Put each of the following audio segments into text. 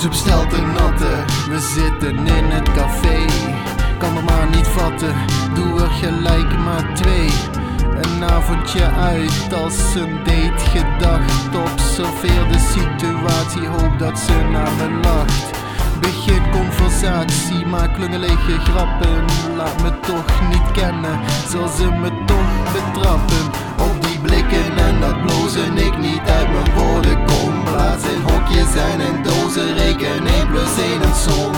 Ze bestelt een natte, we zitten in het café. Kan er maar niet vatten, doe er gelijk maar twee. Een avondje uit als een date gedacht. Observeer de situatie, hoop dat ze naar me lacht. Begin conversatie, maak klungelige grappen. Laat me toch niet kennen, zal ze me toch betrappen. Op die blikken en dat blozen, ik niet uit mijn woorden 1 plus 1 een som.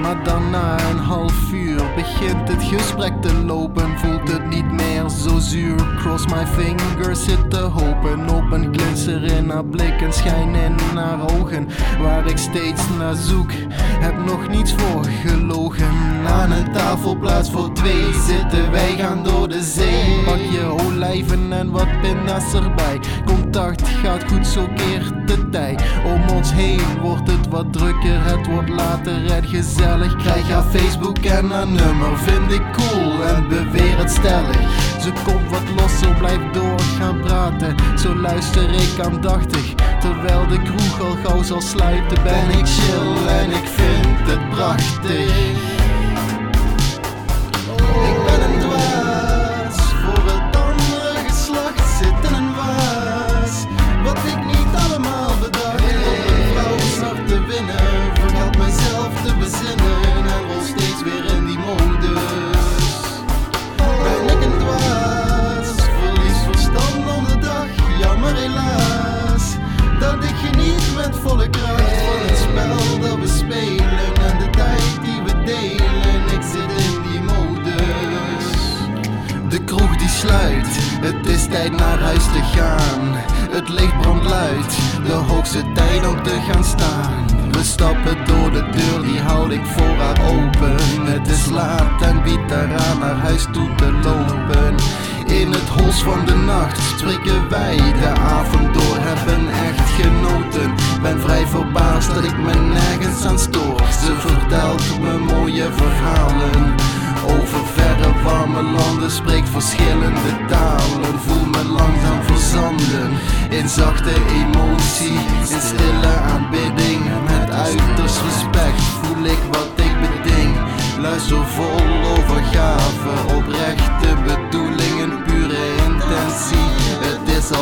Maar dan na een half uur begint het gesprek te lopen. Voelt het niet meer zo zuur. Cross my fingers, zit te hopen op een glinster in haar blik. Een schijn in haar ogen, waar ik steeds naar zoek. Heb nog niets voor gelogen. Aan een tafelplaats voor twee zitten wij gaan door de zee. Pak je olijven en wat pinda's erbij. Contact gaat goed, zo keert de tijd. Om ons heen wordt het wat drukker, het wordt later en gezellig. Krijg haar Facebook en haar nummer, vind ik cool en beweer het stellig. Ze komt wat losser, blijf door gaan praten. Zo luister ik aandachtig, terwijl de kroeg al gauw zal sluiten. Ben ik chill en ik vind het prachtig. Het is tijd naar huis te gaan. Het licht brandt luid, de hoogste tijd om te gaan staan. We stappen door de deur, die houd ik voor haar open. Het is laat en biedt eraan naar huis toe te lopen. In het hols van de nacht spreken wij de avond door, hebben echt genoten. Ben vrij verbaasd dat ik me nergens aan stoor. Ze vertelt me mooie verhalen. Warme landen spreekt verschillende talen. Voel me langzaam verzanden in zachte emotie,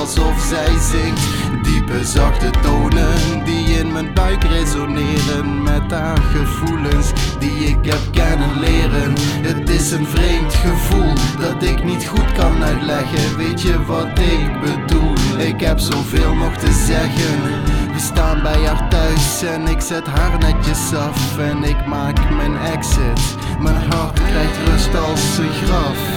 alsof zij zingt, diepe zachte tonen die in mijn buik resoneren met haar gevoelens die ik heb kennen leren. Het is een vreemd gevoel dat ik niet goed kan uitleggen. Weet je wat ik bedoel? Ik heb zoveel nog te zeggen. We staan bij haar thuis en ik zet haar netjes af en ik maak mijn exit. Mijn hart krijgt rust als een graf.